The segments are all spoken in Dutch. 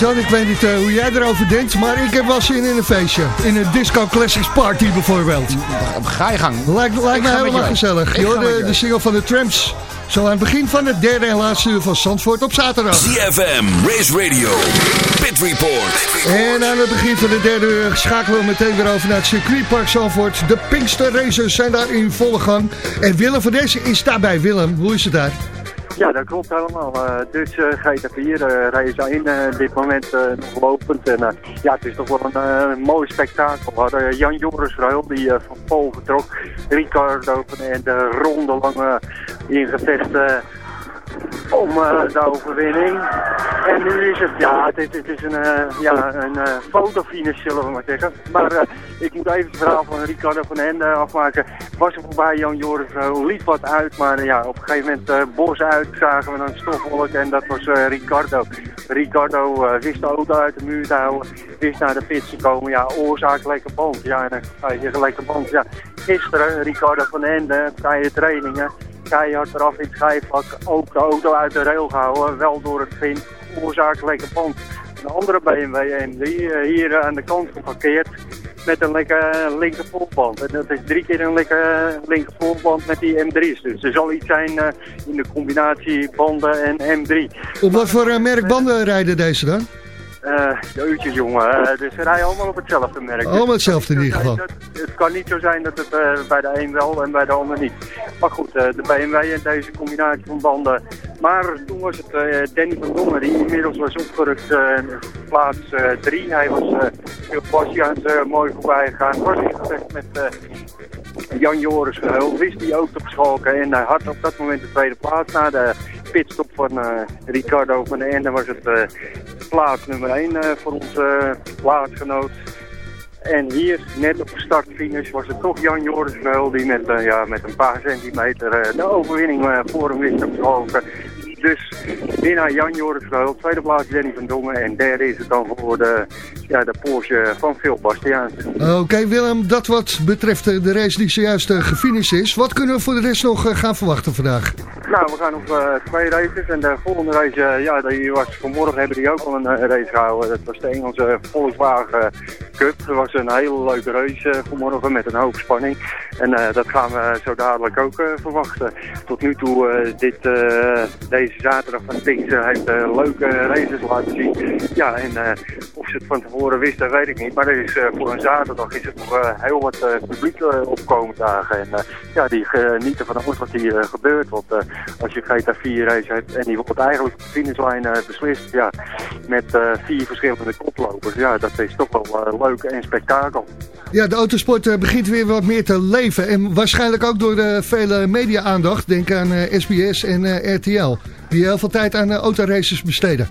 Albert-Jan, ik weet niet eh, hoe jij erover denkt, maar ik heb wel zin in een feestje. In een Disco Classics Party bijvoorbeeld. Ga je gang. Lijkt, lijkt me helemaal gezellig. Je de mee. single van de Tramps. Zo aan het begin van het derde en laatste uur van Zandvoort op zaterdag. ZFM Race Radio. Pit Report. En aan het begin van de derde uur schakelen we meteen weer over naar het circuitpark Zandvoort. De Pinkster Racers zijn daar in volle gang. En Willem van deze is daarbij. Willem, hoe is het daar? Ja, dat klopt helemaal. Eh, dus eh GT4 uh, race 1 eh, dit moment eh, nog lopend. En eh, ja, het is toch wel een eh, mooi spektakel. Jan Joris Ruil die eh, van Pol vertrok. Ricardo en de ronde lange ingevecht eh, om eh, de overwinning. En nu is het, ja, het is, een, eh, ja, een fotofinish zullen we maar zeggen. Maar eh, ik moet even het verhaal van Ricardo van Ende afmaken. Was er voorbij Jan Joris liet wat uit, maar ja, op een gegeven moment bos uit zagen we een stofwolk en dat was Ricardo. Ricardo wist de auto uit de muur te houden, wist naar de pits te komen. Ja, oorzaak lekker band. Ja, en dan je lekker band. Ja, gisteren Ricardo van Ende, vrije trainingen, keihard eraf in het schijfvlak, ook de auto uit de rail gehouden, wel door het vin, oorzaak lekker band. Een andere BMW M3 eh, hier eh, aan de kant geparkeerd met een lekker linker voorband. En dat is drie keer een lekker linker voorband met die M3's. Dus er zal iets zijn eh, in de combinatie banden en M3. Op wat voor eh, merk banden rijden deze dan? Eh jeutjes jongen, Eh, dus ze rijden allemaal op hetzelfde merk. Allemaal Dus hetzelfde in ieder geval. Het kan niet zo zijn dat het eh, bij de een wel en bij de ander niet. Maar goed, de BMW en deze combinatie van banden. Maar toen was het Danny van Dongen die inmiddels was opgerukt plaats 3. Hij was uh, heel Bastiaans uh, mooi voorbij gegaan. Was in met uh, Jan Joris Verheul. Wist die ook te beschalken en hij had op dat moment de tweede plaats. Na de pitstop van uh, Ricardo van den Ende was het plaats nummer 1 voor onze plaatsgenoot. En hier, net op startfinish, was het toch Jan Joris die met, eh, ja, met een paar centimeter eh, de overwinning eh, voor hem wist te. Dus winnaar Jan Joris Verheul, tweede plaats Danny van Dongen en derde is het dan voor de, ja, de Porsche van Phil Bastiaans. Oké Willem, dat wat betreft eh, de race die zojuist uh, gefinished is. Wat kunnen we voor de rest nog eh, gaan verwachten vandaag? Nou, we gaan nog uh, twee races en de volgende race, uh, ja, die was vanmorgen hebben die ook al een uh, race gehouden. Dat was de Engelse Volkswagen Cup. Dat was een hele leuke race vanmorgen met een hoge spanning. En dat gaan we zo dadelijk ook verwachten. Tot nu toe, dit, deze zaterdag van Pinkster heeft leuke races laten zien. Ja, en of ze het van tevoren wisten, weet ik niet. Maar er is, voor een zaterdag is het nog heel wat publiek opkomen dagen. En ja, die genieten van alles wat hier gebeurt. Want als je GTA 4 race hebt en die wordt eigenlijk op de finishlijn beslist, ja, met vier verschillende koplopers. Ja, dat is toch wel leuk en spektakel. Ja, de autosport begint weer wat meer te leven en waarschijnlijk ook door de vele media-aandacht. Denk aan SBS en RTL, die heel veel tijd aan autoraces besteden.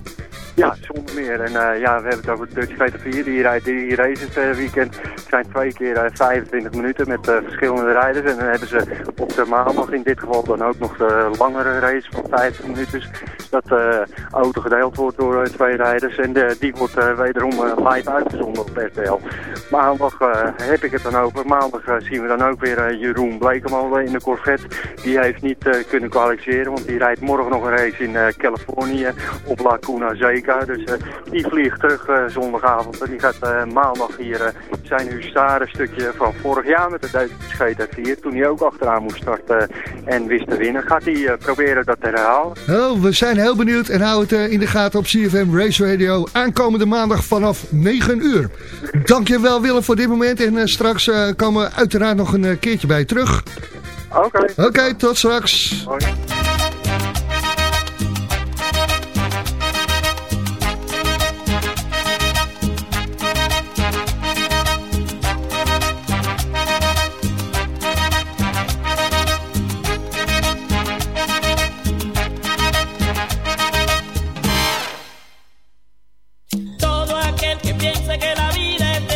Ja, zonder meer. En uh, ja, we hebben het over Dutch GT4. Die rijdt die races het uh, weekend. Het zijn twee keer uh, 25 minuten met verschillende rijders. En dan hebben ze op de maandag in dit geval dan ook nog de langere race van 50 minuten. Dat de auto gedeeld wordt door twee rijders. En die wordt wederom live uitgezonden op RTL. Maandag heb ik het dan over. Maandag zien we dan ook weer Jeroen Blekemolen in de Corvette. Die heeft niet kunnen kwalificeren, want die rijdt morgen nog een race in Californië op Lacuna Dus uh, die vliegt terug uh, zondagavond. En die gaat uh, maandag hier zijn Hustare stukje van vorig jaar met de Duitse GT4. Toen hij ook achteraan moest starten en wist te winnen. Gaat hij proberen dat te herhalen. Oh, we zijn heel benieuwd en hou het in de gaten op CFM Race Radio. Aankomende maandag vanaf 9 uur. Dankjewel Willem voor dit moment. En straks komen we uiteraard nog een keertje bij je terug. Oké. Okay. Oké, okay, tot straks. Hoi. Todo aquel que piense que la vida es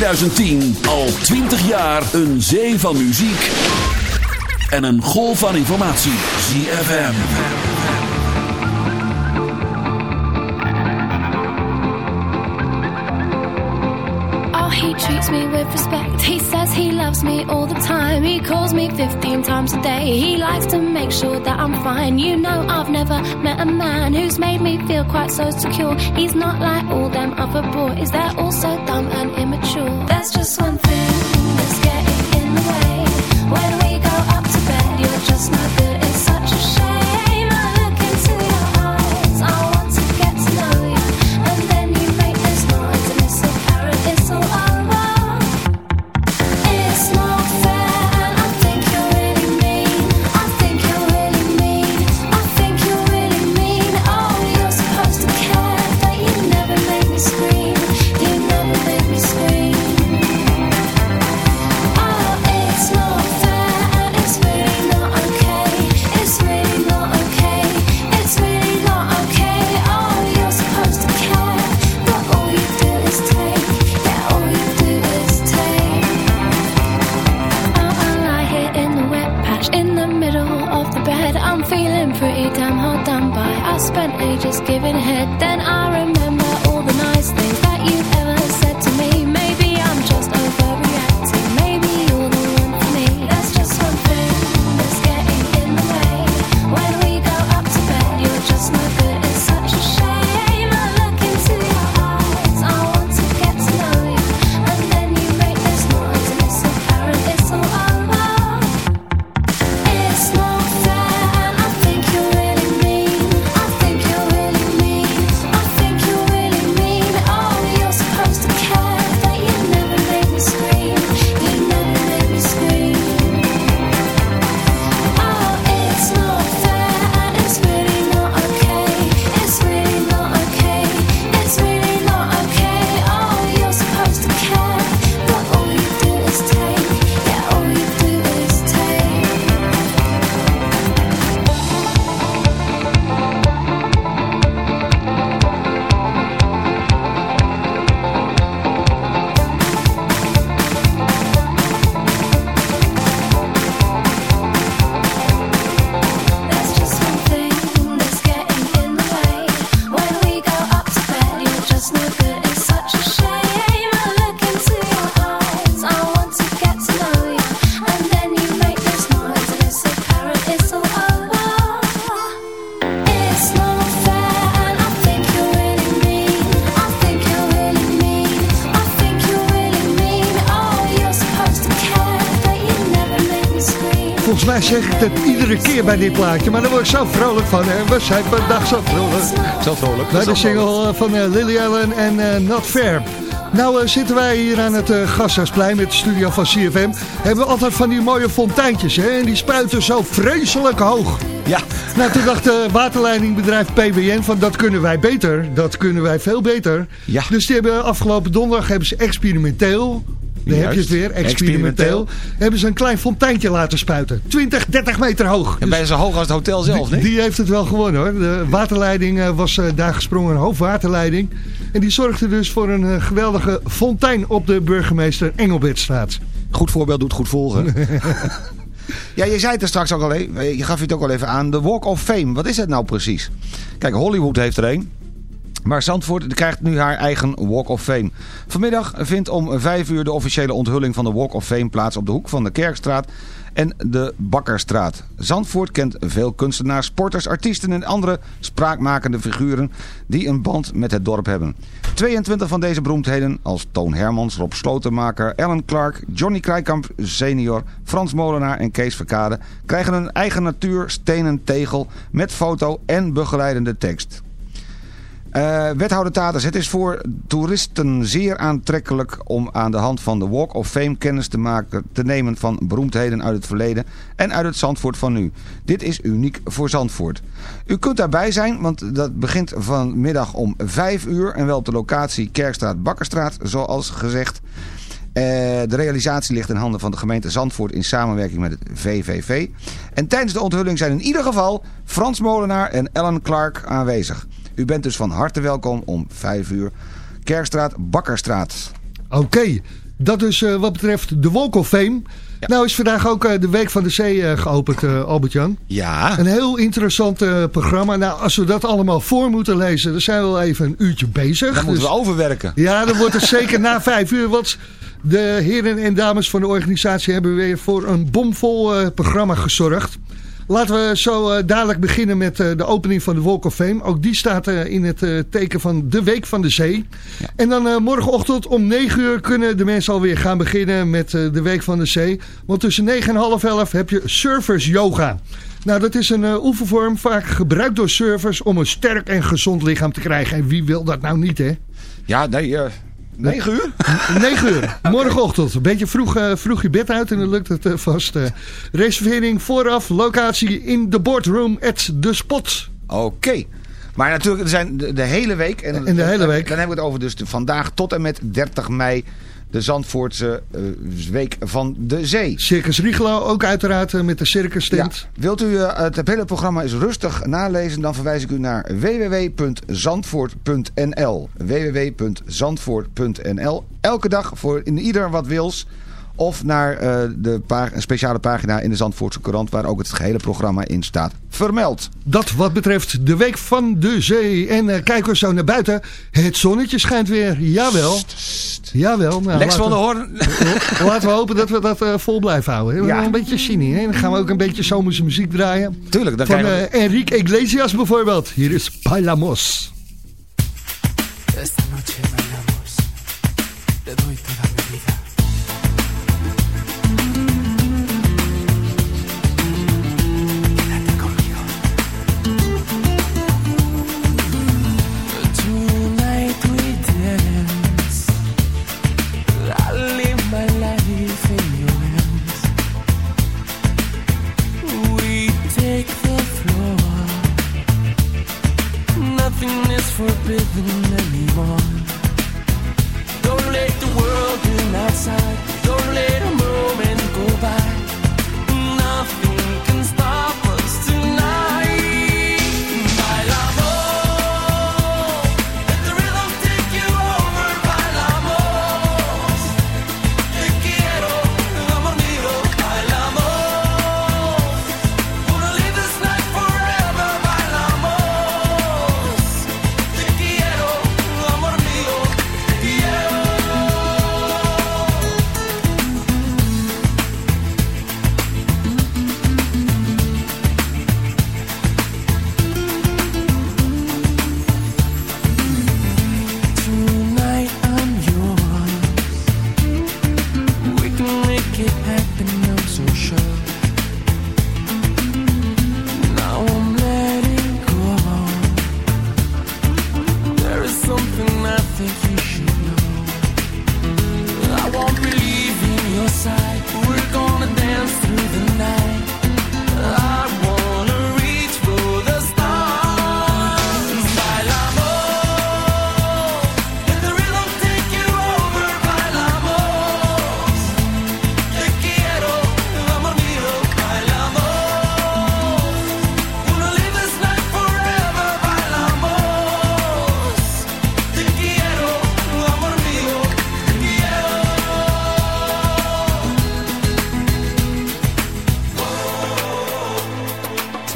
2010 al 20 jaar een zee van muziek en een golf van informatie. ZFM. Oh, he treats me with respect. He says he loves me all the time. He calls me 15 times a day. He likes to make sure that I'm fine. You know I've never met a man who's made me feel quite so secure. He's not like all them other boys. They're all so dumb and immature. That's I'm feeling pretty damn hard done by. I spent ages giving head, then I remember all the nice things that you've ever said. zeg ik dat iedere keer bij dit plaatje. Maar daar word ik zo vrolijk van. En we zijn per dag zo vrolijk. Zo vrolijk. Bij de single eh, van eh, Lily Allen en Nat Not Nou zitten wij hier aan het Gasthuisplein met de studio van CFM. Hebben we altijd van die mooie fonteintjes. Hè? En die spuiten zo vreselijk hoog. Ja. Nou, toen dacht de waterleidingbedrijf PBN van dat kunnen wij beter. Dat kunnen wij veel beter. Ja. Dus die hebben afgelopen donderdag hebben ze experimenteel daar heb je het weer, experimenteel. Hebben ze een klein fonteintje laten spuiten. 20, 30 meter hoog. En bij zo hoog als het hotel zelf, die, niet? die heeft het wel gewonnen hoor. De waterleiding eh, was eh, daar gesprongen, een hoofdwaterleiding. En die zorgde dus voor een eh, geweldige fontein op de burgemeester Engelbertstraat. Goed voorbeeld doet goed volgen. ja, je zei het er straks ook al even. Je gaf het ook al even aan. De Walk of Fame. Wat is dat nou precies? Kijk, Hollywood heeft er een. Maar Zandvoort krijgt nu haar eigen Walk of Fame. Vanmiddag vindt om 5 uur de officiële onthulling van de Walk of Fame plaats op de hoek van de Kerkstraat en de Bakkerstraat. Zandvoort kent veel kunstenaars, sporters, artiesten en andere spraakmakende figuren die een band met het dorp hebben. 22 van deze beroemdheden, als Toon Hermans, Rob Slotenmaker, Ellen Clark, Johnny Krijkamp senior, Frans Molenaar en Kees Verkade, krijgen een eigen natuur stenen tegel met foto en begeleidende tekst. Eh, wethouder Taters, het is voor toeristen zeer aantrekkelijk om aan de hand van de Walk of Fame kennis te, maken, te nemen van beroemdheden uit het verleden en uit het Zandvoort van nu. Dit is uniek voor Zandvoort. U kunt daarbij zijn, want dat begint vanmiddag om 5 uur en wel op de locatie Kerkstraat Bakkerstraat, zoals gezegd. Eh, de realisatie ligt in handen van de gemeente Zandvoort in samenwerking met het VVV. En tijdens de onthulling zijn in ieder geval Frans Molenaar en Ellen Clark aanwezig. U bent dus van harte welkom om 5 uur. Kerkstraat, Bakkerstraat. Oké, dat dus wat betreft de Walk of Fame. Nou is vandaag ook eh, de Week van de Zee eh, geopend, Albert-Jan. Ja. Een heel interessant programma. Nou, als we dat allemaal voor moeten lezen, dan zijn we wel even een uurtje bezig. Dan moeten Dus- we overwerken. Ja, dan wordt het zeker na vijf uur. Want de heren en dames van de organisatie hebben weer voor een bomvol programma gezorgd. Laten we zo eh, dadelijk beginnen met eh, de opening van de Walk of Fame. Ook die staat eh, in het teken van de Week van de Zee. En dan morgenochtend om 9 uur kunnen de mensen alweer gaan beginnen met de Week van de Zee. Want tussen 9 en half 11 heb je surfers yoga. Nou, dat is een oefenvorm vaak gebruikt door surfers om een sterk en gezond lichaam te krijgen. En wie wil dat nou niet, hè? Ja, nee, eh 9 uur? 9 uur, morgenochtend. Een beetje vroeg, eh, vroeg je bed uit en dan lukt het eh, vast. eh. reservering vooraf, locatie in de boardroom at the spot. Oké. Maar natuurlijk, er zijn de, de hele week. En, En de hele week. Dan hebben we het over dus de, vandaag tot en met 30 mei. De Zandvoortse eh, Week van de Zee. Circus Rigelo ook uiteraard eh, met de circus tent. Wilt u eh, het hele programma eens rustig nalezen, dan verwijs ik u naar www.zandvoort.nl www.zandvoort.nl Elke dag voor in ieder wat wils. Of naar eh, de pa- een speciale pagina in de Zandvoortse Courant... waar ook het gehele programma in staat vermeld. Dat wat betreft de week van de zee. En eh, kijken we zo naar buiten. Het zonnetje schijnt weer. Jawel. Jawel. Nou, Lex laten, van der we, Hoorn. laten we hopen dat we dat eh, vol blijven houden. Ja. Een beetje chini. Hè? Dan gaan we ook een beetje zomerse muziek draaien. Tuurlijk, dan Van krijgen we... eh, Enrique Iglesias bijvoorbeeld. Hier is Bailamos. Esta noche bailamos, te doy toda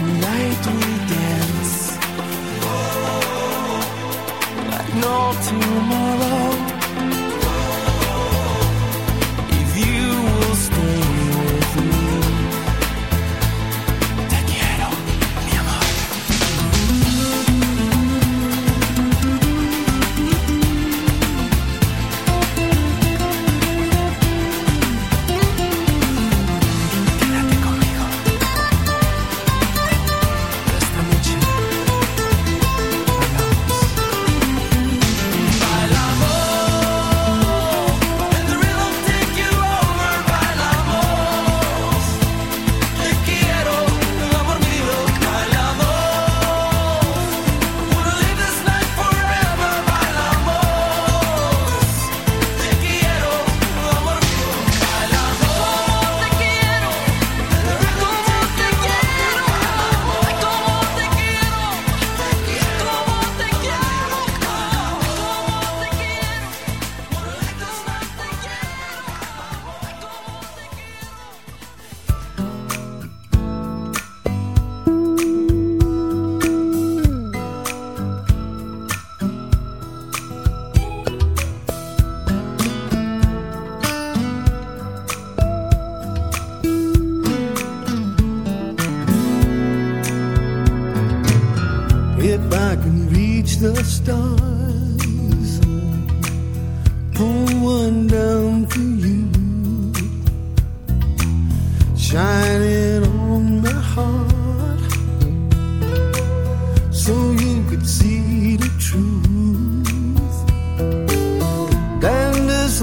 Tonight we dance like no tomorrow.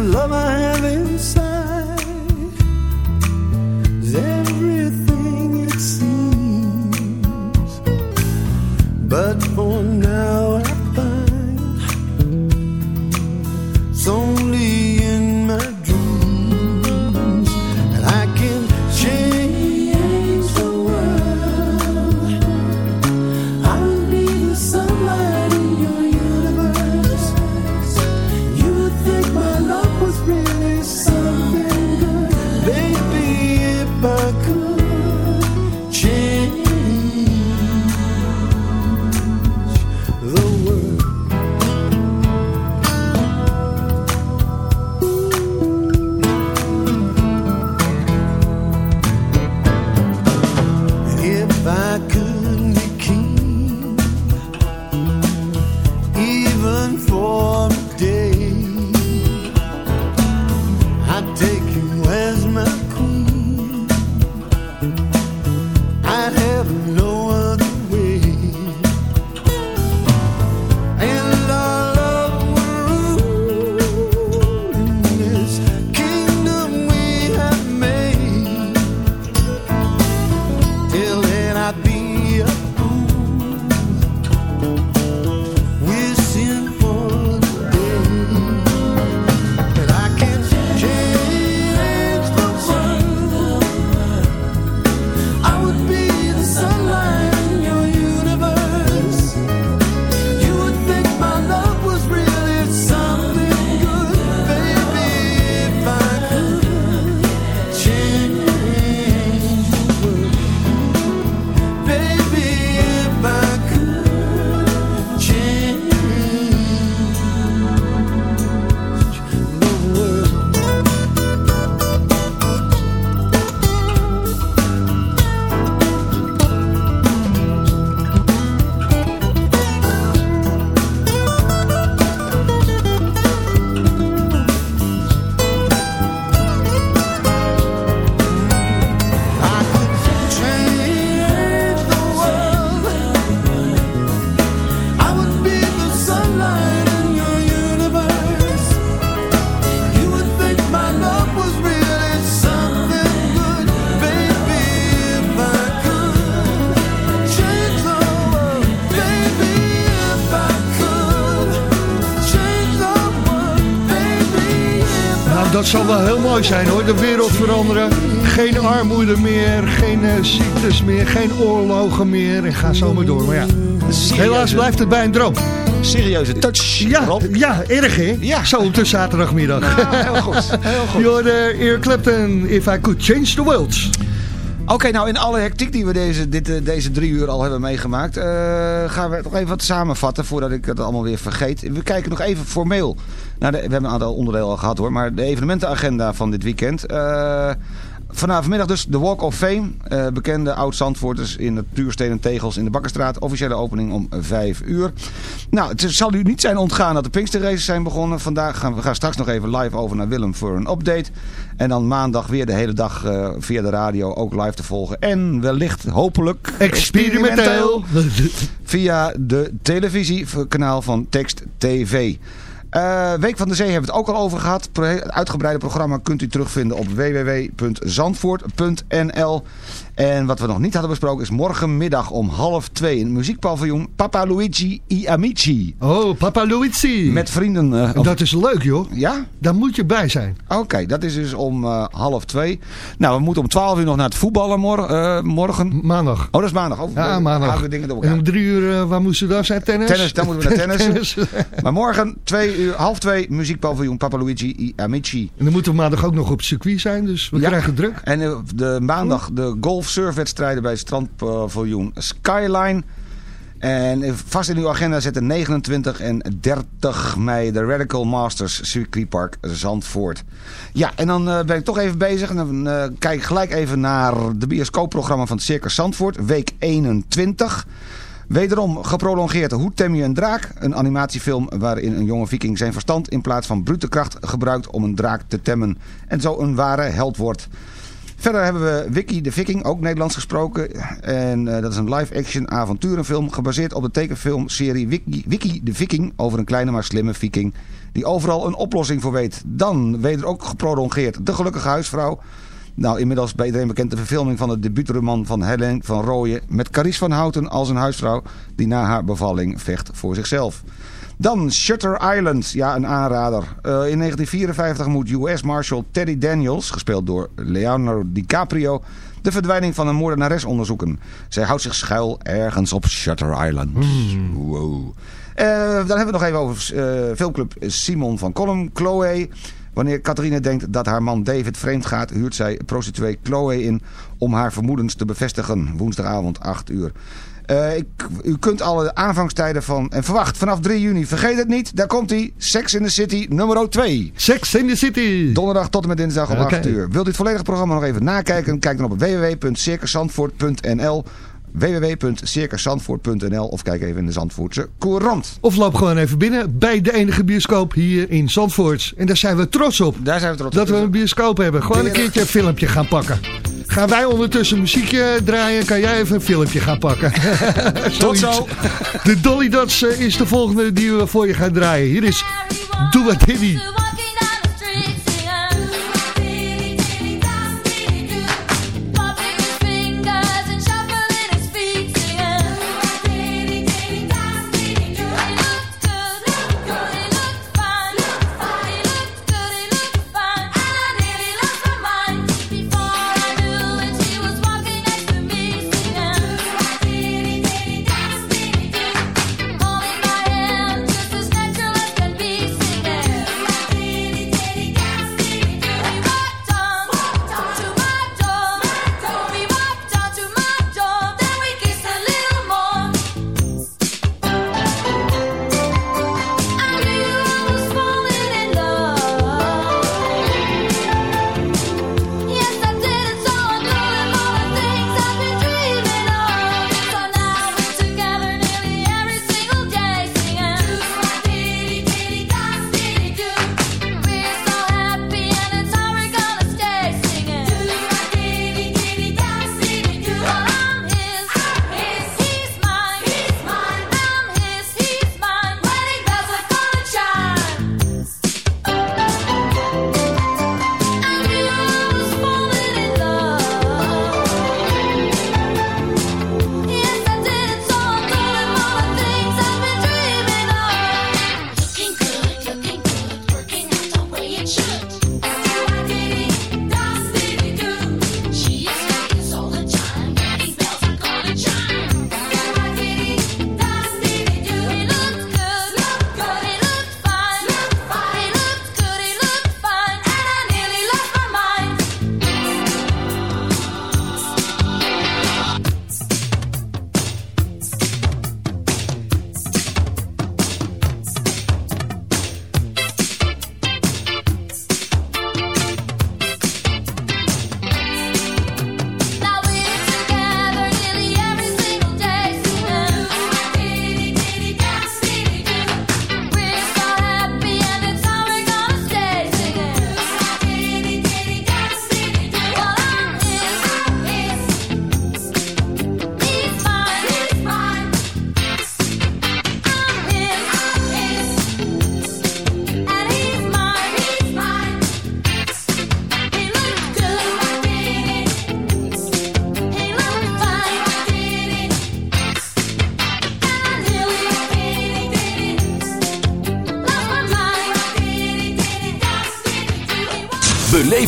This love I have inside. Is everything zal wel heel mooi zijn hoor. De wereld veranderen. Geen armoede meer, geen eh, ziektes meer, geen oorlogen meer. En ga zo maar door. Maar ja, helaas blijft het bij een droom. Serieuze touch. Ja, Rob. ja erg hè? Ja. Zo op de zaterdagmiddag. Nou, heel goed. Heel goed. Eric Clapton, If I Could Change the World. Oké, nou in alle hectiek die we deze, dit, eh, deze drie uur al hebben meegemaakt... eh, gaan we nog even wat samenvatten voordat ik het allemaal weer vergeet. We kijken nog even formeel. De, we hebben een aantal onderdelen al gehad hoor, maar de evenementenagenda van dit weekend... eh, Vanavond dus de Walk of Fame. Eh, bekende oud-Zandvoorters in het Puursteen en Tegels in de Bakkerstraat. Officiële opening om 5 uur. Nou, het zal u niet zijn ontgaan dat de Pinksterraces zijn begonnen. Vandaag gaan we gaan straks nog even live over naar Willem voor een update. En dan maandag weer de hele dag eh, via de radio ook live te volgen. En wellicht, hopelijk... Experimenteel. Via de televisiekanaal van Text TV. Eh, Week van de Zee hebben we het ook al over gehad. Het uitgebreide programma kunt u terugvinden op www.zandvoort.nl. En wat we nog niet hadden besproken is morgenmiddag om half twee in het muziekpaviljoen Papa Luigi I Amici. Oh, Papa Luigi. Met vrienden. eh, of- Dat is leuk joh. ja? Daar moet je bij zijn. Oké, dat is dus om eh, half twee. Nou, we moeten om twaalf uur nog naar het voetballen mor- morgen. Maandag. Oh, dat is maandag. Oh, Ja, maandag. we dingen door En om drie uur, waar moesten we daar zijn? Tennis? Tennis, dan moeten we naar tennis. Maar morgen, twee uur, half twee, muziekpaviljoen Papa Luigi I Amici. En dan moeten we maandag ook nog op circuit zijn, dus we Ja. krijgen druk. En eh, de maandag de golf-surfwedstrijden bij het strandpaviljoen Skyline. En eh, vast in uw agenda zetten 29 en 30 mei de Radical Masters Circuitpark Zandvoort. Ja, en dan eh, ben ik toch even bezig. En dan kijk ik gelijk even naar de bioscoopprogramma van het Circus Zandvoort. Week 21. Wederom geprolongeerd Hoe tem je een draak? Een animatiefilm waarin een jonge viking zijn verstand in plaats van brute kracht gebruikt om een draak te temmen. En zo een ware held wordt. Verder hebben we Wiki de Viking, ook Nederlands gesproken. En eh, dat is een live-action avonturenfilm gebaseerd op de tekenfilmserie Wiki, Wiki de Viking over een kleine maar slimme viking die overal een oplossing voor weet. Dan weder ook geprolongeerd De Gelukkige Huisvrouw. Nou, inmiddels bij iedereen bekend de verfilming van de debuutroman van Helen van Rooyen... met Carice van Houten als een huisvrouw die na haar bevalling vecht voor zichzelf. Dan Shutter Island, ja een aanrader. Eh, in 1954 moet US Marshal Teddy Daniels, gespeeld door Leonardo DiCaprio... de verdwijning van een moordenares onderzoeken. Zij houdt zich schuil ergens op Shutter Island. Wow. Eh, dan hebben we het nog even over eh, filmclub Simon van Kolm, Chloe... Wanneer Catharine denkt dat haar man David vreemd gaat... huurt zij prostituee Chloe in om haar vermoedens te bevestigen. Woensdagavond 8 uur. Eh, ik, u kunt alle aanvangstijden van... En verwacht, vanaf 3 juni, vergeet het niet. Daar komt hij, Sex in the City nummer 2. Sex in the City. Donderdag tot en met dinsdag om Oké. 8 uur. Wilt u het volledige programma nog even nakijken? Kijk dan op www.circuszandvoort.nl www.circuszandvoort.nl of kijk even in de Zandvoortse Courant. Of loop gewoon even binnen bij de enige bioscoop hier in Zandvoort. En daar zijn we trots op. Daar zijn we trots Dat op. we een bioscoop hebben. Gewoon een keertje een filmpje gaan pakken. Gaan wij ondertussen muziekje draaien, kan jij even een filmpje gaan pakken. Tot zo. De Dolly Dots eh, is de volgende die we voor je gaan draaien. Hier is Doe Wat Diddy.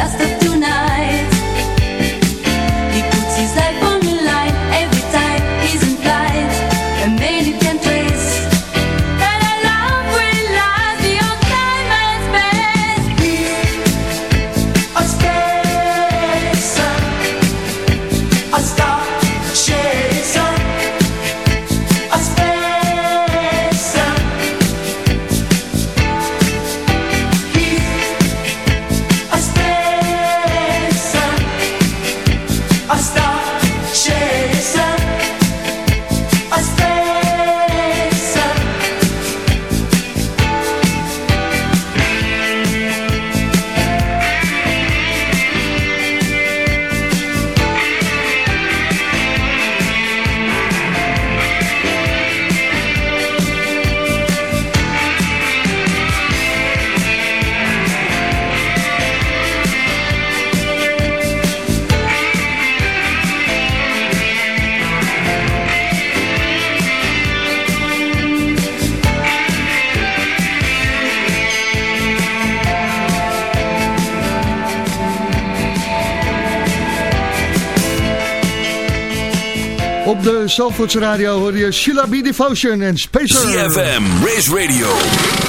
He will Zalvoorts Radio hoor je Sheila B. Devotion en Spacer. CFM, Race Radio,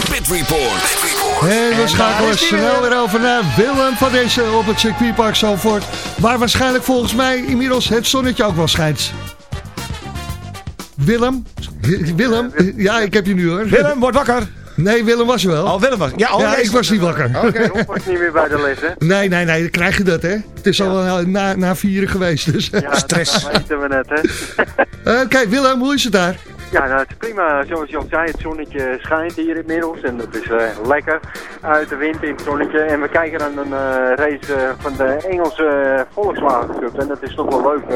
Pit Report. En we schakelen snel weer over naar Willem van deze op het circuitpark Zalvoort. Waar waarschijnlijk volgens mij inmiddels het zonnetje ook wel schijnt. Willem? Willem? Ja, ik heb je nu hoor. Willem, word wakker. Nee, Willem was er wel. Oh, Willem was. Ja, oh, ja, nee, ik was niet wakker. Oké. Rob was niet meer bij de les, hè? Nee, nee, nee, dan krijg je dat, hè. Het is al eh, na, na vieren geweest, dus. Ja, Stress. Dat weten we net, hè? Eh, kijk, Willem, hoe is het daar? Ja, nou, het is prima. Zoals je al zei, het zonnetje schijnt hier inmiddels. En dat is eh, lekker uit de wind in het zonnetje. En we kijken naar een eh, race eh, van de Engelse Volkswagen Cup. En dat is toch wel leuk.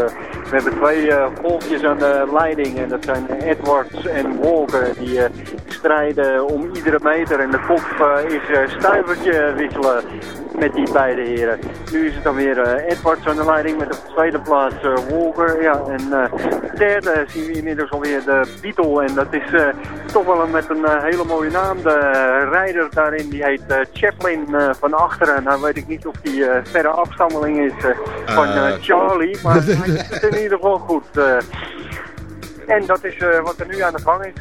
we hebben twee golfjes aan de leiding. En dat zijn Edwards en Walker. Die strijden om iedere meter. En de kop is stuivertje wisselen met die beide heren. Nu is het dan weer eh, Edwards aan de leiding met op de tweede plaats eh, Walker. Ja, en eh, derde zien we inmiddels alweer de Beetle. En dat is toch wel een, met een hele mooie naam. De rijder daarin die heet Chaplin van achteren. Nou weet ik niet of die verre afstammeling is van Charlie. Maar hij doet het in ieder geval goed. En dat is wat er nu aan de gang is.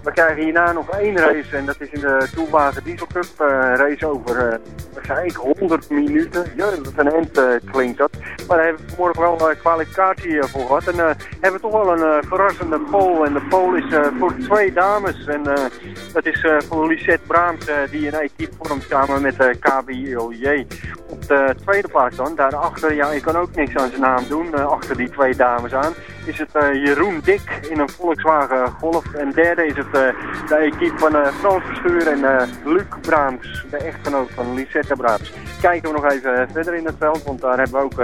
Eh, we krijgen hierna nog één race en dat is in de Toelwagen Diesel Cup. eh, een race over, eh wat zei ik, 100 minuten. Ja, dat een end eh, klinkt dat. Maar daar hebben we vanmorgen wel eh, kwalificatie eh, voor gehad. En eh, hebben we toch wel een eh, verrassende pole. En de pole is eh, voor twee dames. En eh, dat is eh, voor Lisette Braams eh, die een equipe vormt samen met eh KBOJ. Op de tweede plaats dan, daarachter, ja ik kan ook niks aan zijn naam doen, eh, achter die twee dames aan, is het eh, Jeroen Dik in een Volkswagen Golf. En derde is het eh, de equipe van eh, Frans Verschuur en Luc Braams, de echtgenoot van Lisette Braams. Kijken we nog even verder in het veld, want daar hebben we ook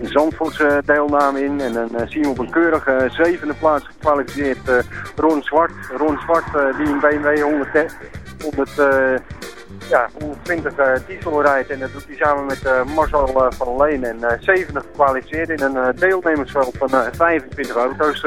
een Zandvoortse deelname in. En dan zien we op een keurige zevende plaats gekwalificeerd Ron Zwart. Ron Zwart die een BMW 100, 100 eh, ja, 120 eh, diesel rijdt. En dat doet hij samen met eh, Marcel eh, van Leen. En eh 70 gekwalificeerd in een eh, deelnemersveld van eh, 25 auto's.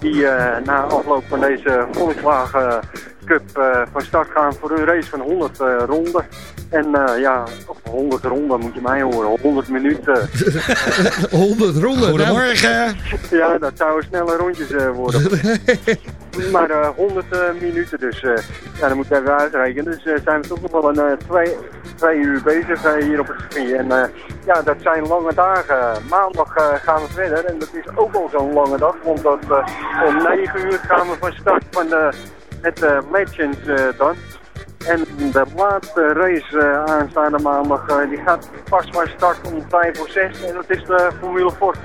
die eh, na afloop van deze Volkswagen Cup eh, van start gaan voor een race van 100 eh, ronden. En eh, ja, of 100 ronden moet je mij horen, 100 minuten. 100 ronden. nou. Goedemorgen. ja, dat zouden snelle rondjes eh, worden. maar eh 100 eh, minuten dus, eh, ja, dat moet je even uitrekenen. Dus eh, zijn we toch nog wel een eh, twee, twee uur bezig eh, hier op het circuit. En eh, ja, dat zijn lange dagen. Maandag eh, gaan we verder en dat is ook al zo'n lange dag. Want eh, om 9 uur gaan we van start van de, het eh, Legends eh, dan. En de laatste race eh, aanstaande maandag, eh, die gaat pas van start om 5 voor 6 en dat is de Formule Ford.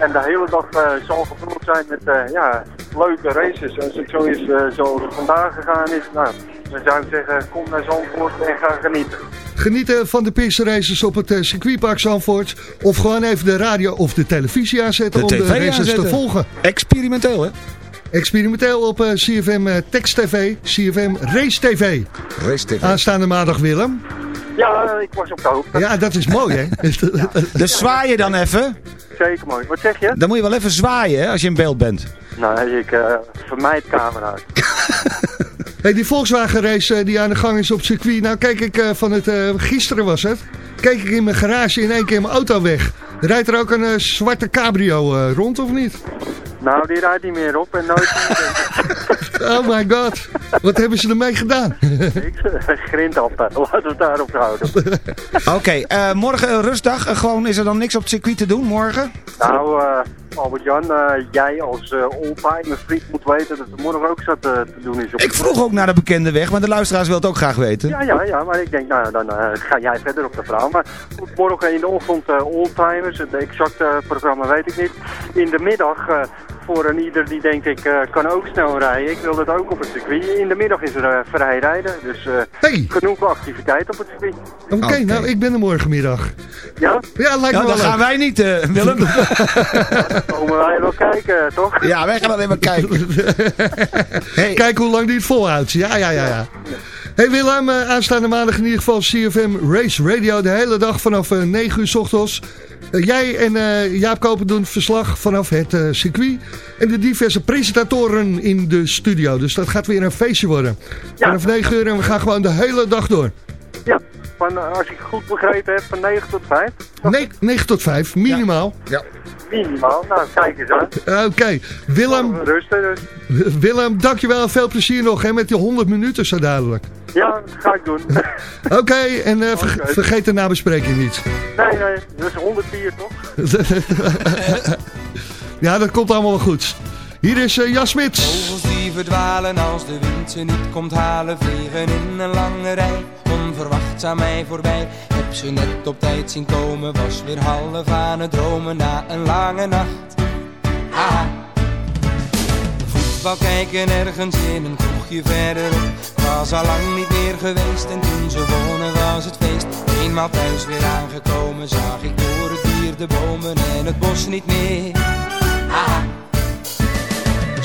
En de hele dag eh, zal gevuld zijn met eh, ja, leuke races. Als het zo is zoals het vandaag gegaan is, nou, dan zou ik zeggen, kom naar Zandvoort en ga genieten. Genieten van de races op het circuitpark Zandvoort. Of gewoon even de radio of de televisie aanzetten De om de races aanzetten. te volgen. Experimenteel, hè? Experimenteel op eh, CFM Text TV, CFM Race TV. Race TV. Aanstaande maandag Willem. Ja, ik was op de hoogte. Ja, dat is mooi hè. Dus zwaai je dan even. Zeker mooi. Wat zeg je? Dan moet je wel even zwaaien, hè, als je in beeld bent. Nou, ik eh, vermijd camera's. Hey, die Volkswagen race eh, die aan de gang is op het circuit. Nou kijk ik eh, van het, eh, gisteren was het. Keek ik in mijn garage in één keer mijn auto weg. Rijdt er ook een zwarte cabrio eh, rond of niet? Nou, die rijdt niet meer op en nooit meer. Oh my god. Wat hebben ze ermee gedaan? Ik grind altijd. Laten we het daarop houden. Oké, eh, morgen een rustdag. Eh, gewoon, is er dan niks op het circuit te doen morgen? Nou, eh Albert-Jan, eh, jij als eh oldtimer vriend moet weten dat er morgen ook zat eh, te doen is. Op Ik vroeg ook naar de bekende weg, maar de luisteraars willen het ook graag weten. Ja, ja, ja, maar ik denk, nou, dan eh, ga jij verder op de verhaal. Maar goed, morgen in de ochtend eh oldtimers, het exacte programma weet ik niet. In de middag, eh, voor een ieder die denkt ik eh, kan ook snel rijden, ik wil dat ook op het circuit. In de middag is er eh, vrij rijden, dus eh, Hey. genoeg activiteit op het circuit. Oké, nou ik ben er morgenmiddag. Ja, Ja, lijkt Ja, me dan wel gaan leuk. wij niet, eh, Willem. komen wij wel kijken, toch? ja, wij gaan alleen maar kijken. Hey, Kijk hoe lang die het volhoudt. Ja, ja, ja, ja. Hey Willem, eh, aanstaande maandag in ieder geval CFM Race Radio. De hele dag vanaf eh, 9 uur s ochtends. Eh, jij en eh, Jaap Koper doen verslag vanaf het eh, circuit. En de diverse presentatoren in de studio. Dus dat gaat weer een feestje worden. Ja. Vanaf 9 uur en we gaan gewoon de hele dag door. Ja, van, eh, als ik goed begrepen heb, van 9 tot 5. Nee, 9 tot 5, minimaal. Minimaal, nou kijk eens aan. Eh, Oké, Willem, Rusten dus. Willem, dankjewel. Veel plezier nog hè, met die 100 minuten zo dadelijk. Ja, dat ga ik doen. Oké, en eh, ver- Oké. vergeet de nabespreking niet. nee, nee, dat is 104 toch? ja, dat komt allemaal wel goed. Hier is eh, Jan Smits. Vogels die verdwalen als de wind ze niet komt halen Vliegen in een lange rij, onverwachts aan mij voorbij Heb ze net op tijd zien komen, was weer half aan het dromen Na een lange nacht, haha Voetbal kijken ergens in een kroegje verderop Was al lang niet meer geweest en toen ze wonen was het feest. Eenmaal thuis weer aangekomen zag ik door het dier de bomen en het bos niet meer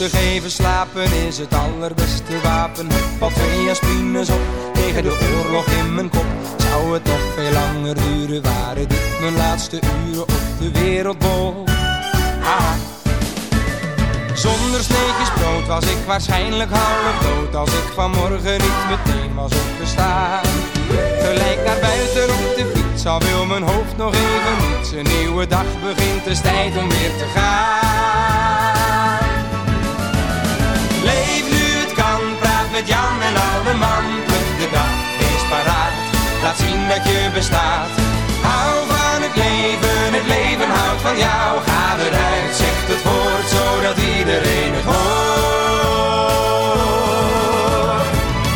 Rustig even slapen is het allerbeste wapen. Al twee aspines op? Tegen de oorlog in mijn kop. Zou het nog veel langer duren, waren dit mijn laatste uren op de wereldbol. Zonder sneetjes brood was ik waarschijnlijk half dood. Als ik vanmorgen niet meteen was opgestaan. Gelijk naar buiten op de fiets Al wil mijn hoofd nog even niets Een nieuwe dag begint, het is tijd om weer te gaan met Jan en alle man Pluk de dag, wees paraat. Laat zien dat je bestaat. Hou van het leven, het leven houdt van jou. Ga eruit, zeg het woord Zodat iedereen het hoort.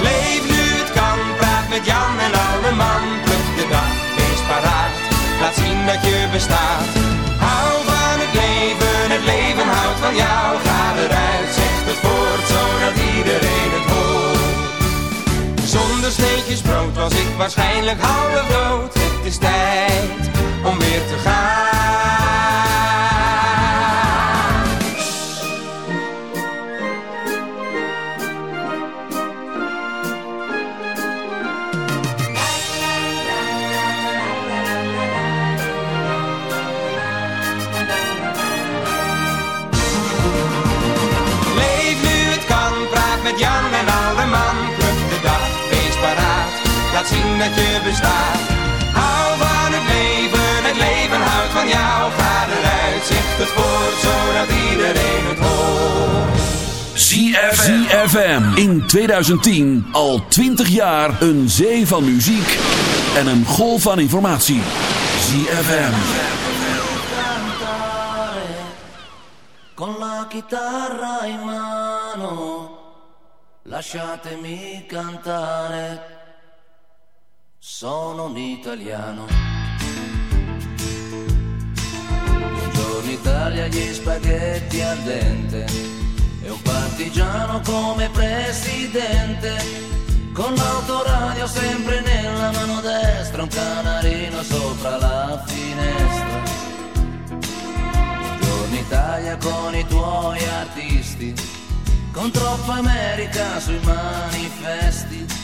Leef nu het kan, praat met Jan en alle man Pluk de dag, wees paraat. Laat zien dat je bestaat. Hou van het leven, het leven houdt van was ik waarschijnlijk half dood. Het is tijd om weer te gaan. Laat zien dat je bestaat. Hou van het leven, het leven houdt van jou. Ga eruit, zeg het voort, zodat iedereen het hoort. ZFM in 2010 al 20 jaar een zee van muziek en een golf van informatie. ZFM. Con la chitarra in mano, lasciatemi cantare. Sono un italiano. Buongiorno Italia, gli spaghetti al dente. E un partigiano come presidente. Con l'autoradio sempre nella mano destra, un canarino sopra la finestra. Buongiorno Italia con i tuoi artisti, con troppa America sui manifesti,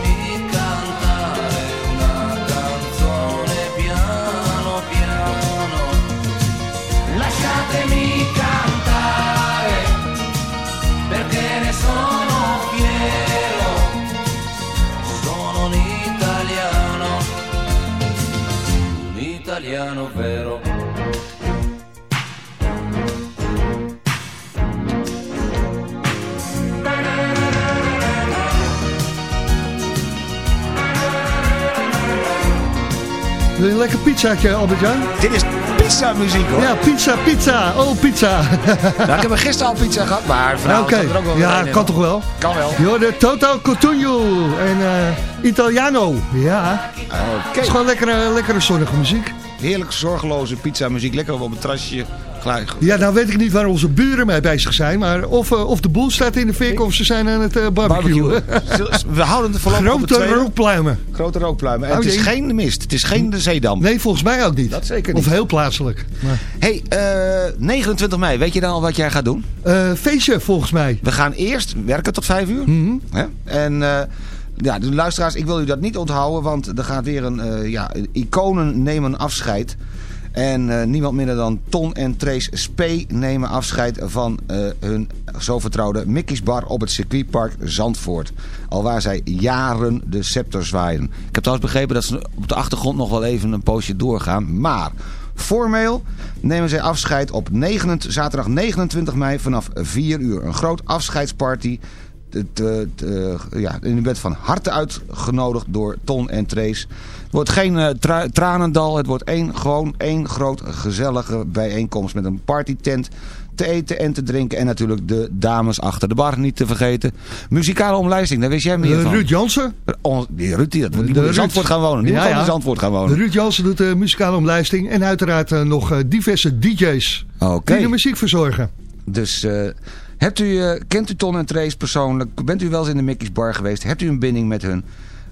Cantare perché ne sono fiero. Sono un italiano, un italiano vero. Wil je een lekker pizzaatje, Albert-Jan? Dit is pizza muziek hoor. Ja, pizza, pizza. Oh, pizza. Nou, ik heb er gisteren al pizza gehad, maar vanavond staat er ook wel weer ja, kan toch wel? Kan wel. Je hoorde Toto Cotugno en eh, Italiano. Ja, Oké. het is gewoon lekkere, lekkere zonnige muziek. Heerlijk zorgeloze pizza muziek. Lekker op het terrasje. Gelijk. Ja, nou weet ik niet waar onze buren mee bezig zijn. Maar of, eh, of de boel staat in de fik of ze zijn aan het eh barbecuen. Barbecue. We houden het voorlopig op Grote tweede. rookpluimen. Grote rookpluimen. En Oh, het is geen mist. Het is geen de zeedam. Nee, volgens mij ook niet. Dat zeker niet. Of heel plaatselijk. Maar, hey, eh, 29 mei. Weet je dan al wat jij gaat doen? eh, feestje volgens mij. We gaan eerst werken tot 5 uur. Mhm. Hè? En eh, ja, de luisteraars, ik wil u dat niet onthouden. Want er gaat weer een eh, ja, iconen nemen afscheid. En eh, niemand minder dan Ton en Trace Spee nemen afscheid van eh, hun zo vertrouwde Mickey's Bar op het circuitpark Zandvoort. Alwaar zij jaren de scepter zwaaien. Ik heb trouwens begrepen dat ze op de achtergrond nog wel even een poosje doorgaan. Maar Formeel nemen zij afscheid op 29 zaterdag 29 mei vanaf 4 uur. Een groot afscheidsparty. Eh, het, eh, ja, bent van harte uitgenodigd door Ton en Trace. Het wordt geen eh, tra- tranendal. Het wordt één, gewoon één groot gezellige bijeenkomst met een partytent te eten en te drinken. En natuurlijk de dames achter de bar niet te vergeten. Muzikale omlijsting, daar wist jij meer Eh, van. Ruud Jansen. On- die Ruud, die, die moet De in. Zandvoort gaan wonen. Die Ja, moet gewoon ja. in Zandvoort gaan wonen. Ruud Jansen doet de muzikale omlijsting. En uiteraard eh, nog eh, diverse DJ's die de muziek verzorgen. Dus eh, hebt u, eh, kent u Ton en Trace persoonlijk? Bent u wel eens in de Mickey's Bar geweest? Hebt u een binding met hun?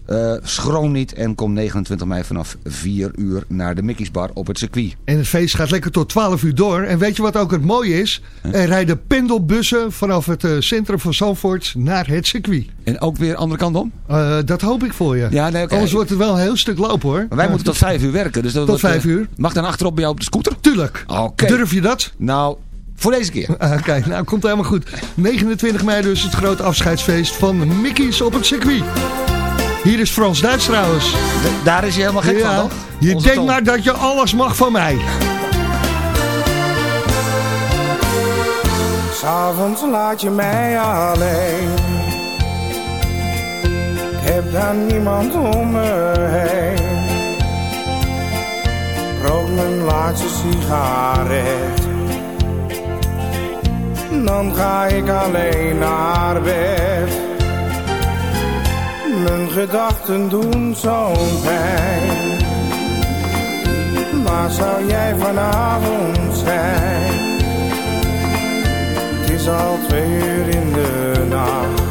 Eh, schroom niet en kom 29 mei vanaf 4 uur naar de Mickey's Bar op het circuit. En het feest gaat lekker tot 12 uur door. En weet je wat ook het mooie is? Er rijden pendelbussen vanaf het eh, centrum van Zandvoort naar het circuit. En ook weer andere kant om? Eh, dat hoop ik voor je. Ja, nee, oké. Anders wordt het wel een heel stuk lopen hoor. Maar wij moeten tot 5 uur werken. Dus dat Tot wordt, eh, 5 uur. Mag dan achterop bij jou op de scooter? Tuurlijk. Oké. Durf je dat? Nou, voor deze keer. Kijk, nou komt helemaal goed. 29 mei dus het grote afscheidsfeest van Mickey's op het circuit. Hier is Frans Duits trouwens. Daar is hij helemaal gek Ja, van, toch? je Onze denkt Ton. maar dat je alles mag van mij. S'avonds laat je mij alleen. Ik heb dan niemand om me heen. Rook mijn laatste sigaret. Dan ga ik alleen naar bed. Mijn gedachten doen zo'n pijn. Waar zou jij vanavond zijn? Het is al twee uur in de nacht.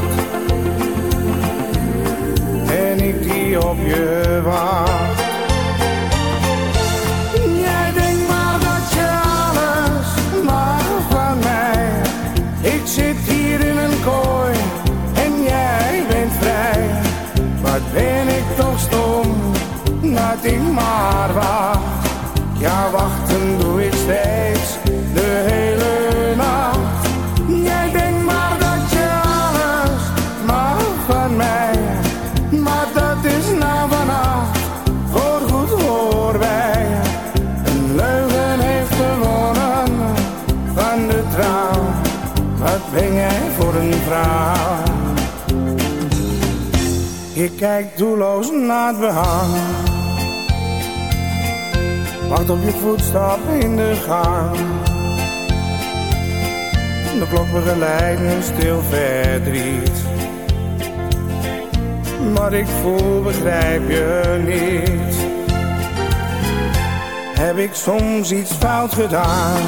En ik die op je wacht. Ik maar wacht. Ja, wachten doe ik steeds de hele nacht. Jij denkt maar dat je alles mag van mij. Maar dat is nou vannacht voorgoed voorbij. Een leugen heeft gewonnen van de trouw. Wat ben jij voor een vrouw? Ik kijk doelloos naar het behang. Wacht op je voetstap in de gang. De klok begeleidt mijn stil verdriet. Wat ik voel begrijp je niet. Heb ik soms iets fout gedaan?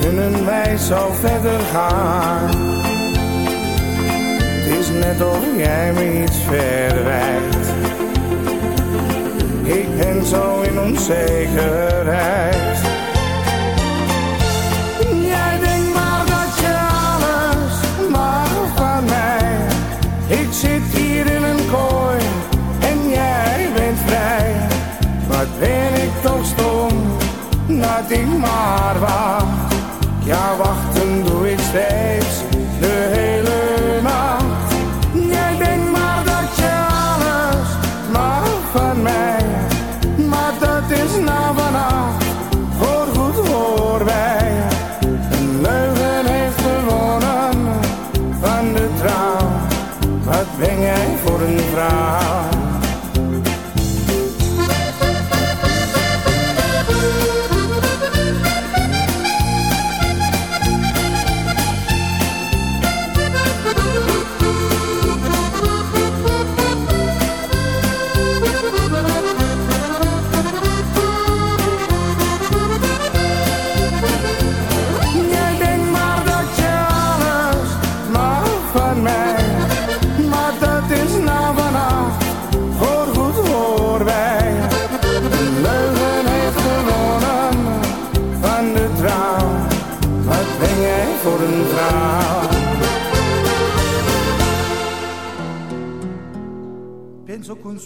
Kunnen wij zo verder gaan? Het is net of jij me iets verwijt. Ben zo in onzekerheid. Jij denkt maar dat je alles mag van mij. Ik zit hier in een kooi en jij bent vrij. Wat ben ik toch stom dat ik maar wacht. Ja, wachten doe ik steeds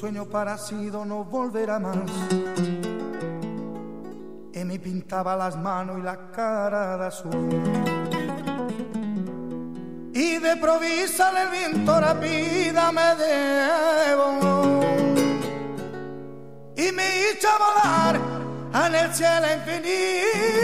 sueño parecido no volverá más. Y me pintaba las manos y la cara de azul. Y de provisa el viento la vida me debo. Y me hizo volar en el cielo infinito.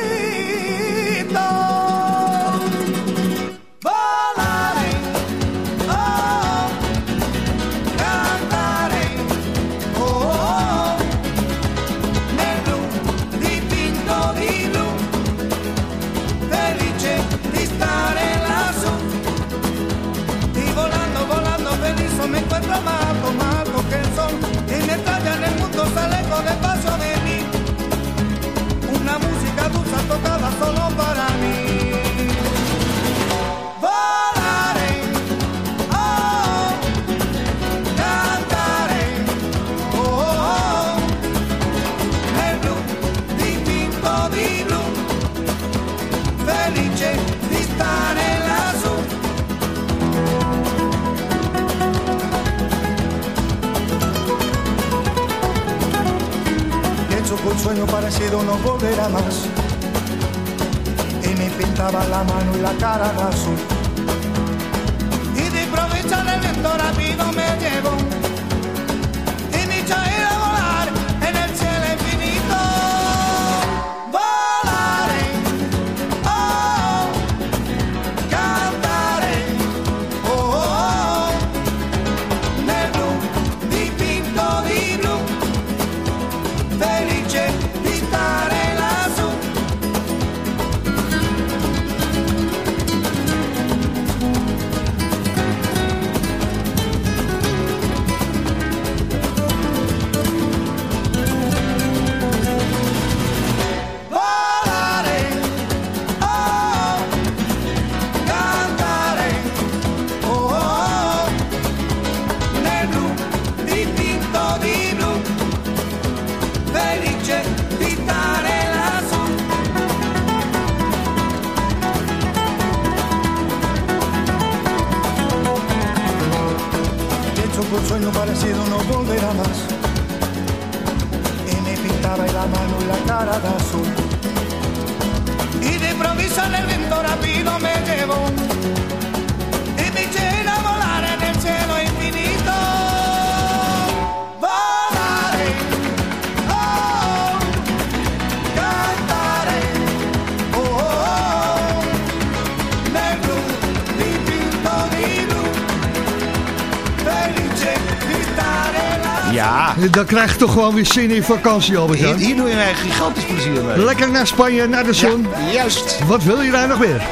Y de improviso en el viento rápido me llevó. Ja. Dan krijg je toch gewoon weer zin in vakantie, albert Hier, hier doe je mij gigantisch plezier mee. Lekker naar Spanje, naar de zon. juist. Wat wil je daar nog meer?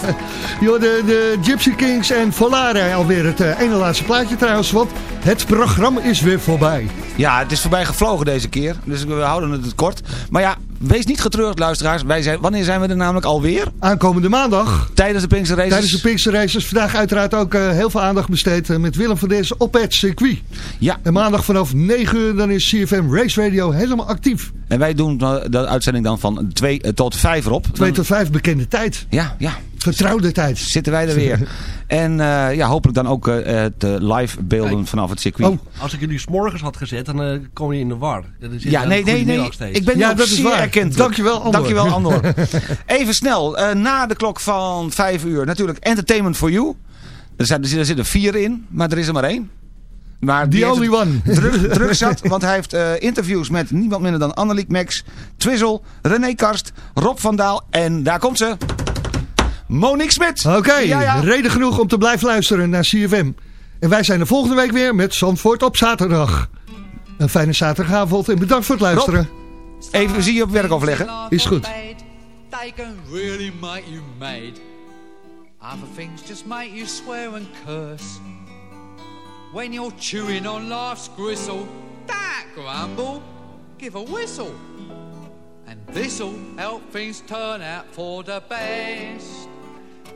Joh, de, de Gypsy Kings en Volare alweer het eh, ene laatste plaatje trouwens. Want het programma is weer voorbij. Ja, het is voorbij gevlogen deze keer. Dus we houden het kort. Maar ja, wees niet getreurd luisteraars. Wij zijn, wanneer zijn we er namelijk alweer? Aankomende maandag. Tijdens de Pinkster Races. Tijdens de Pinkster Races. Vandaag uiteraard ook eh, heel veel aandacht besteed eh, met Willem van Dezen op het circuit. Ja. En maandag vanaf 9 uur dan is CFM Race Radio helemaal actief. En wij doen de uitzending dan van 2 tot 5 erop. 2 tot 5 bekende tijd. Ja, ja. Vertrouwde tijd. Zitten wij er weer. en eh, ja, hopelijk dan ook eh, de live beelden vanaf het circuit. Oh. Als ik jullie s'morgens had gezet, dan eh, kom je in de war. Dan zit Ja, nee, nee, nee. Ik ben Ja, dat is zeer erkend. Dankjewel, Andor. Dankjewel, Andor. Even snel, eh, na de klok van 5 uur, natuurlijk Entertainment for You. Er, zijn, er zitten- er vier in, maar er is er maar één. Maar The only one. Druk, druk zat, want hij heeft eh, interviews met niemand minder dan Anneliek Max, Twizzle, René Karst, Rob van Daal en daar komt ze. Monique Smit. Oké, Ja, ja. reden genoeg om te blijven luisteren naar CFM. En wij zijn er volgende week weer met Zandvoort op zaterdag. Een fijne zaterdagavond en bedankt voor het luisteren. Even zie je op werk afleggen. Is goed. Really make you mad. Other things just make you swear and curse. When you're chewing on life's gristle, that grumble, give a whistle. And this'll help things turn out for the best.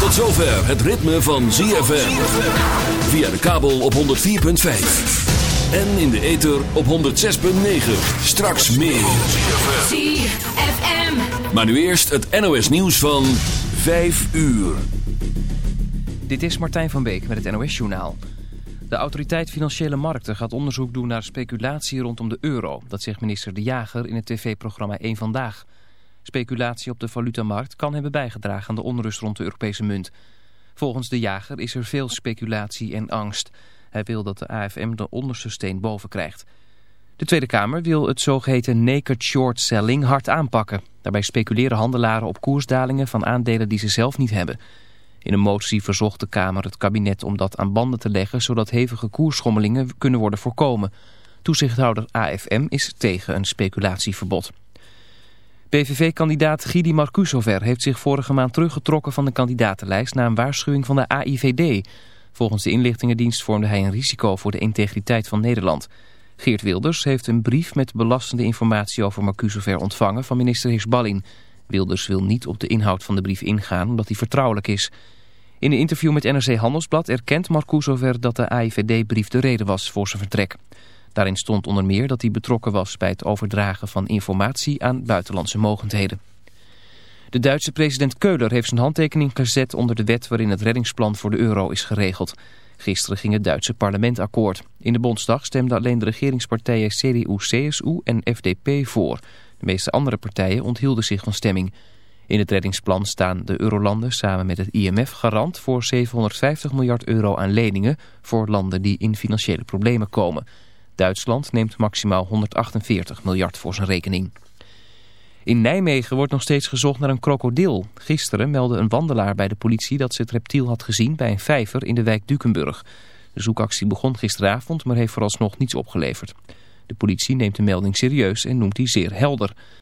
Tot zover het ritme van ZFM. Via de kabel op 104.5. En in de ether op 106.9. Straks meer. ZFM. Maar nu eerst het NOS nieuws van 5 uur. Dit is Martijn van Beek met het NOS-journaal. De autoriteit Financiële Markten gaat onderzoek doen naar speculatie rondom de euro. Dat zegt minister De Jager in het tv-programma 1 Vandaag. Speculatie op de valutamarkt kan hebben bijgedragen aan de onrust rond de Europese munt. Volgens De Jager is er veel speculatie en angst. Hij wil dat de AFM de onderste steen boven krijgt. De Tweede Kamer wil het zogeheten naked short selling hard aanpakken. Daarbij speculeren handelaren op koersdalingen van aandelen die ze zelf niet hebben. In een motie verzocht de Kamer het kabinet om dat aan banden te leggen... zodat hevige koersschommelingen kunnen worden voorkomen. Toezichthouder AFM is tegen een speculatieverbod. PVV-kandidaat Gidi Marcusover heeft zich vorige maand teruggetrokken van de kandidatenlijst... na een waarschuwing van de AIVD. Volgens de inlichtingendienst vormde hij een risico voor de integriteit van Nederland... Geert Wilders heeft een brief met belastende informatie over Marcusover ontvangen van minister Heersbalin. Wilders wil niet op de inhoud van de brief ingaan omdat die vertrouwelijk is. In een interview met NRC Handelsblad erkent Marcusover dat de AIVD-brief de reden was voor zijn vertrek. Daarin stond onder meer dat hij betrokken was bij het overdragen van informatie aan buitenlandse mogendheden. De Duitse president Keuler heeft zijn handtekening gezet onder de wet waarin het reddingsplan voor de euro is geregeld. Gisteren ging het Duitse parlement akkoord. In de Bondsdag stemden alleen de regeringspartijen CDU, CSU en FDP voor. De meeste andere partijen onthielden zich van stemming. In het reddingsplan staan de eurolanden samen met het IMF garant voor 750 miljard euro aan leningen voor landen die in financiële problemen komen. Duitsland neemt maximaal 148 miljard voor zijn rekening. In Nijmegen wordt nog steeds gezocht naar een krokodil. Gisteren meldde een wandelaar bij de politie dat ze het reptiel had gezien bij een vijver in de wijk Dukenburg. De zoekactie begon gisteravond, maar heeft vooralsnog niets opgeleverd. De politie neemt de melding serieus en noemt die zeer helder.